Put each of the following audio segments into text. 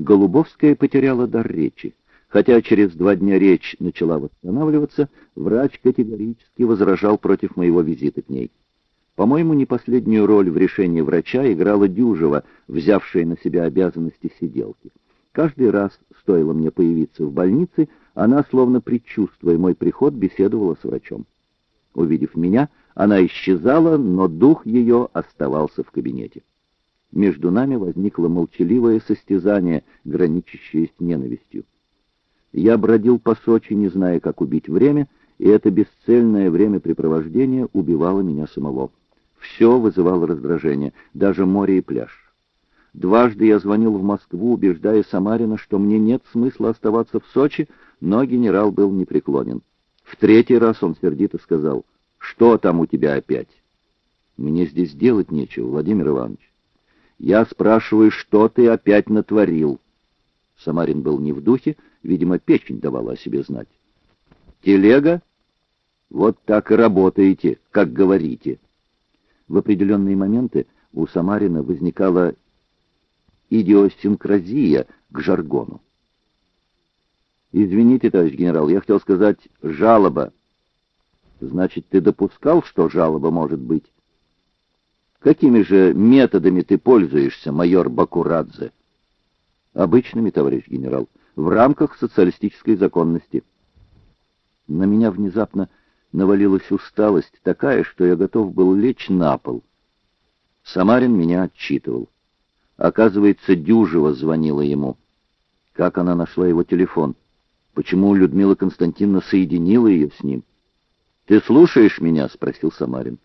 Голубовская потеряла дар речи. Хотя через два дня речь начала восстанавливаться, врач категорически возражал против моего визита к ней. По-моему, не последнюю роль в решении врача играла Дюжева, взявшая на себя обязанности сиделки. Каждый раз, стоило мне появиться в больнице, она, словно предчувствуя мой приход, беседовала с врачом. Увидев меня, она исчезала, но дух ее оставался в кабинете. Между нами возникло молчаливое состязание, граничащее с ненавистью. Я бродил по Сочи, не зная, как убить время, и это бесцельное времяпрепровождение убивало меня самого. Все вызывало раздражение, даже море и пляж. Дважды я звонил в Москву, убеждая Самарина, что мне нет смысла оставаться в Сочи, но генерал был непреклонен. В третий раз он сердито сказал, «Что там у тебя опять?» «Мне здесь делать нечего, Владимир Иванович. Я спрашиваю, что ты опять натворил?» Самарин был не в духе, видимо, печень давала о себе знать. «Телега? Вот так и работаете, как говорите». В определенные моменты у Самарина возникала идиосинкразия к жаргону. «Извините, товарищ генерал, я хотел сказать жалоба». «Значит, ты допускал, что жалоба может быть?» «Какими же методами ты пользуешься, майор Бакурадзе?» «Обычными, товарищ генерал, в рамках социалистической законности». На меня внезапно навалилась усталость такая, что я готов был лечь на пол. Самарин меня отчитывал. Оказывается, Дюжева звонила ему. Как она нашла его телефон? Почему Людмила Константиновна соединила ее с ним? «Ты слушаешь меня?» — спросил Самарин.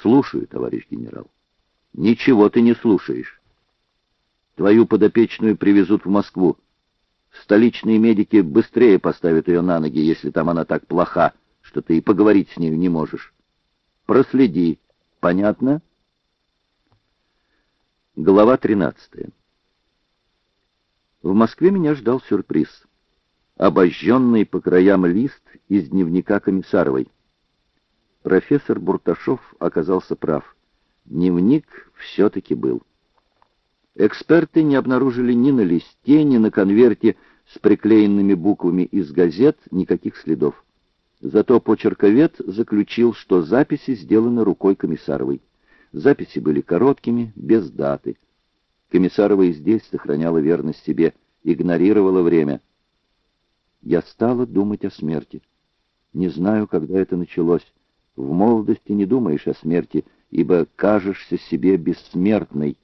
«Слушаю, товарищ генерал». «Ничего ты не слушаешь. Твою подопечную привезут в Москву. Столичные медики быстрее поставят ее на ноги, если там она так плоха, что ты и поговорить с нею не можешь. Проследи. Понятно?» Глава 13. В Москве меня ждал сюрприз. Обожженный по краям лист из дневника Комиссаровой. Профессор Бурташов оказался прав. Дневник все-таки был. Эксперты не обнаружили ни на листе, ни на конверте с приклеенными буквами из газет никаких следов. Зато почерковед заключил, что записи сделаны рукой Комиссаровой. Записи были короткими, без даты. Комиссарова и здесь сохраняла верность себе, игнорировала время. Я стала думать о смерти. Не знаю, когда это началось. В молодости не думаешь о смерти, ибо кажешься себе бессмертной.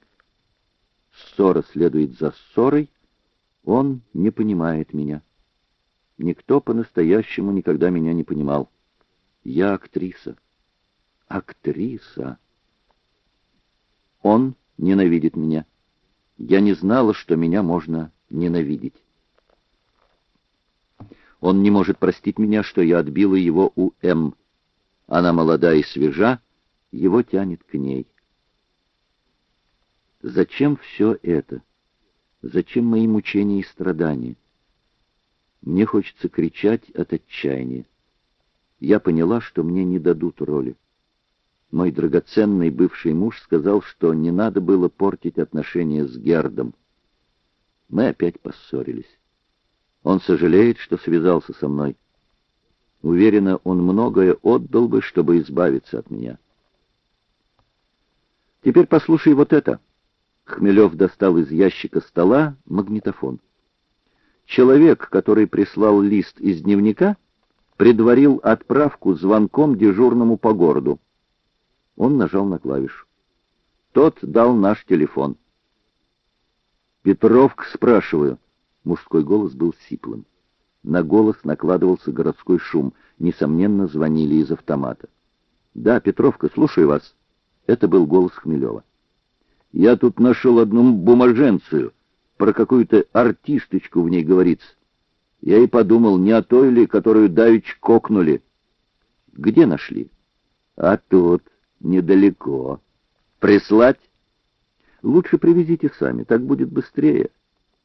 Ссора следует за ссорой, он не понимает меня. Никто по-настоящему никогда меня не понимал. Я актриса. Актриса. Он ненавидит меня. Я не знала, что меня можно ненавидеть. Он не может простить меня, что я отбила его у М. Она молода и свежа, его тянет к ней. Зачем все это? Зачем мои мучения и страдания? Мне хочется кричать от отчаяния. Я поняла, что мне не дадут роли. Мой драгоценный бывший муж сказал, что не надо было портить отношения с Гердом. Мы опять поссорились. Он сожалеет, что связался со мной. Уверена, он многое отдал бы, чтобы избавиться от меня. Теперь послушай вот это. Хмелев достал из ящика стола магнитофон. Человек, который прислал лист из дневника, предварил отправку звонком дежурному по городу. Он нажал на клавишу. Тот дал наш телефон. «Петровк, спрашиваю». Мужской голос был сиплым. На голос накладывался городской шум. Несомненно, звонили из автомата. «Да, Петровка, слушаю вас». Это был голос Хмелева. «Я тут нашел одну бумаженцию. Про какую-то артисточку в ней говорится. Я и подумал, не о той ли, которую давич кокнули. Где нашли? А тут недалеко. Прислать? Лучше привезите сами, так будет быстрее.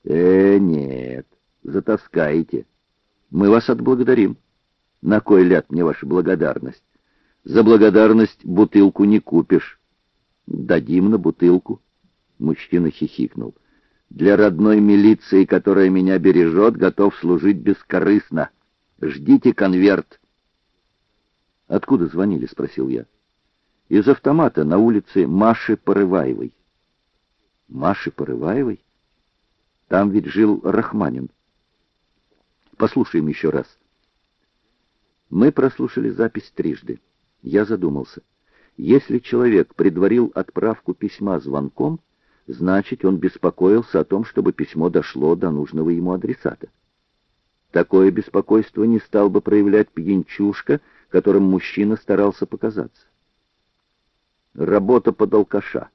Э, нет, затаскаете. Мы вас отблагодарим. На кой ляд мне ваша благодарность? За благодарность бутылку не купишь. Дадим на бутылку. Мужчина хихикнул. Для родной милиции, которая меня бережет, готов служить бескорыстно. Ждите конверт. «Откуда звонили?» — спросил я. «Из автомата на улице Маши Порываевой». «Маши Порываевой? Там ведь жил Рахманин». «Послушаем еще раз». Мы прослушали запись трижды. Я задумался. Если человек предварил отправку письма звонком, значит, он беспокоился о том, чтобы письмо дошло до нужного ему адресата. Такое беспокойство не стал бы проявлять пьянчушка, которым мужчина старался показаться. Работа под алкаша.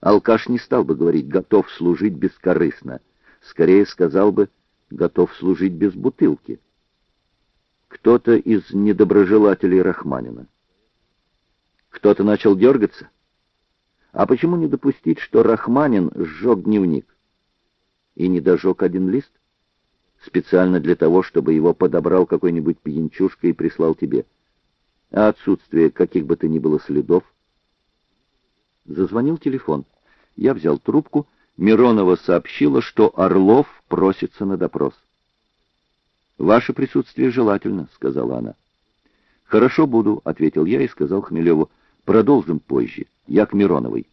Алкаш не стал бы говорить «готов служить бескорыстно», скорее сказал бы «готов служить без бутылки». Кто-то из недоброжелателей Рахманина. Кто-то начал дергаться? А почему не допустить, что Рахманин сжег дневник? И не дожег один лист? Специально для того, чтобы его подобрал какой-нибудь пьянчушка и прислал тебе. А отсутствие каких бы то ни было следов? Зазвонил телефон. Я взял трубку. Миронова сообщила, что Орлов просится на допрос. «Ваше присутствие желательно», — сказала она. «Хорошо буду», — ответил я и сказал Хмелеву. «Продолжим позже. Я к Мироновой».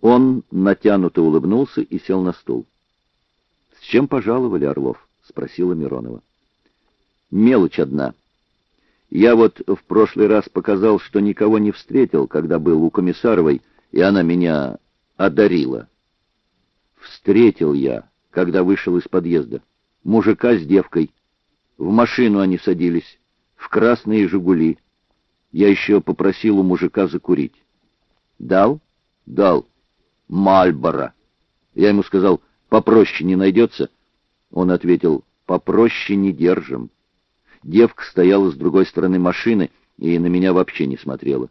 Он натянуто улыбнулся и сел на стул. «С чем пожаловали, Орлов?» — спросила Миронова. «Мелочь одна. Я вот в прошлый раз показал, что никого не встретил, когда был у Комиссаровой, и она меня одарила. Встретил я, когда вышел из подъезда. Мужика с девкой. В машину они садились, в красные «Жигули». Я еще попросил у мужика закурить. Дал? Дал. Мальбора. Я ему сказал, попроще не найдется? Он ответил, попроще не держим. Девка стояла с другой стороны машины и на меня вообще не смотрела.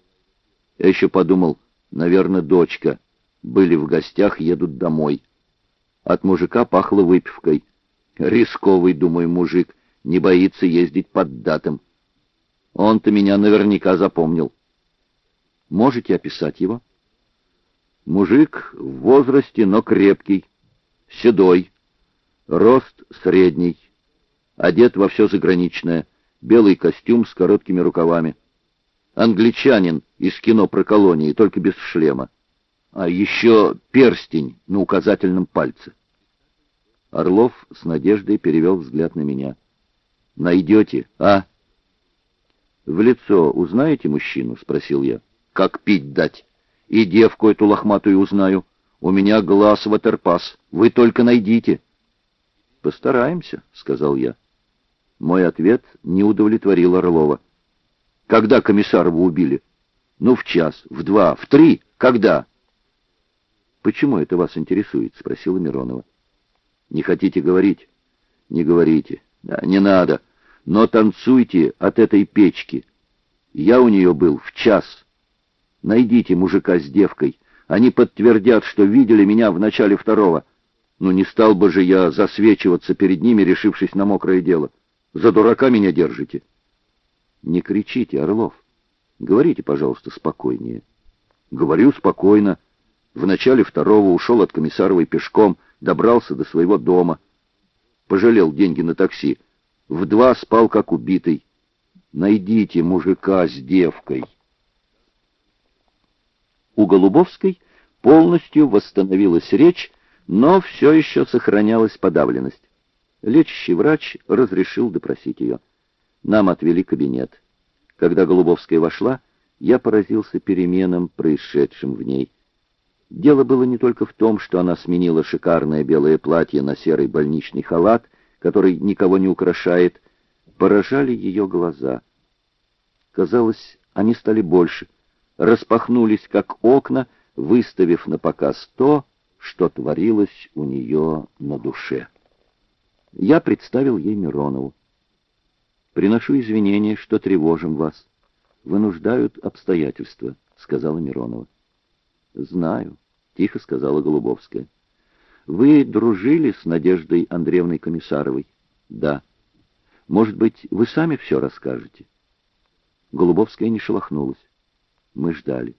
Я еще подумал, наверное, дочка. Были в гостях, едут домой. От мужика пахло выпивкой. Рисковый, думаю, мужик, не боится ездить под датом. Он-то меня наверняка запомнил. Можете описать его? Мужик в возрасте, но крепкий, седой, рост средний, одет во все заграничное, белый костюм с короткими рукавами. Англичанин из кино про колонии, только без шлема. А еще перстень на указательном пальце. Орлов с надеждой перевел взгляд на меня. «Найдете, а?» «В лицо узнаете мужчину?» — спросил я. «Как пить дать? И девку эту лохматую узнаю. У меня глаз ватерпас. Вы только найдите». «Постараемся», — сказал я. Мой ответ не удовлетворил Орлова. «Когда Комиссарову убили?» «Ну, в час, в два, в три. Когда?» «Почему это вас интересует?» — спросила Миронова. «Не хотите говорить?» «Не говорите. Да, не надо. Но танцуйте от этой печки. Я у нее был в час. Найдите мужика с девкой. Они подтвердят, что видели меня в начале второго. Ну, не стал бы же я засвечиваться перед ними, решившись на мокрое дело. За дурака меня держите». «Не кричите, Орлов. Говорите, пожалуйста, спокойнее». «Говорю спокойно». В начале второго ушел от Комиссаровой пешком, добрался до своего дома. Пожалел деньги на такси. В два спал, как убитый. Найдите мужика с девкой. У Голубовской полностью восстановилась речь, но все еще сохранялась подавленность. Лечащий врач разрешил допросить ее. Нам отвели кабинет. Когда Голубовская вошла, я поразился переменам, происшедшим в ней. Дело было не только в том, что она сменила шикарное белое платье на серый больничный халат, который никого не украшает, поражали ее глаза. Казалось, они стали больше, распахнулись, как окна, выставив на показ то, что творилось у нее на душе. Я представил ей Миронову. «Приношу извинения, что тревожим вас. Вынуждают обстоятельства», — сказала Миронова. «Знаю», — тихо сказала Голубовская. «Вы дружили с Надеждой Андреевной Комиссаровой?» «Да». «Может быть, вы сами все расскажете?» Голубовская не шелохнулась. Мы ждали.